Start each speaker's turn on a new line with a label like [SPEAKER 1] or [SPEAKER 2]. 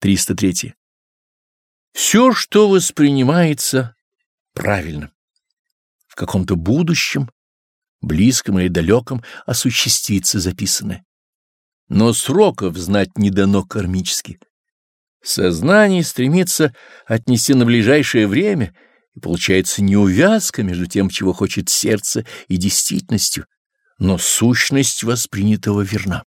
[SPEAKER 1] 303. Все, что воспринимается правильно, в каком-то будущем, близком или далеком, осуществится записанное. Но сроков знать не дано кармически. Сознание стремится отнести на ближайшее время, и получается неувязка между тем, чего хочет сердце, и действительностью, но сущность воспринятого верна.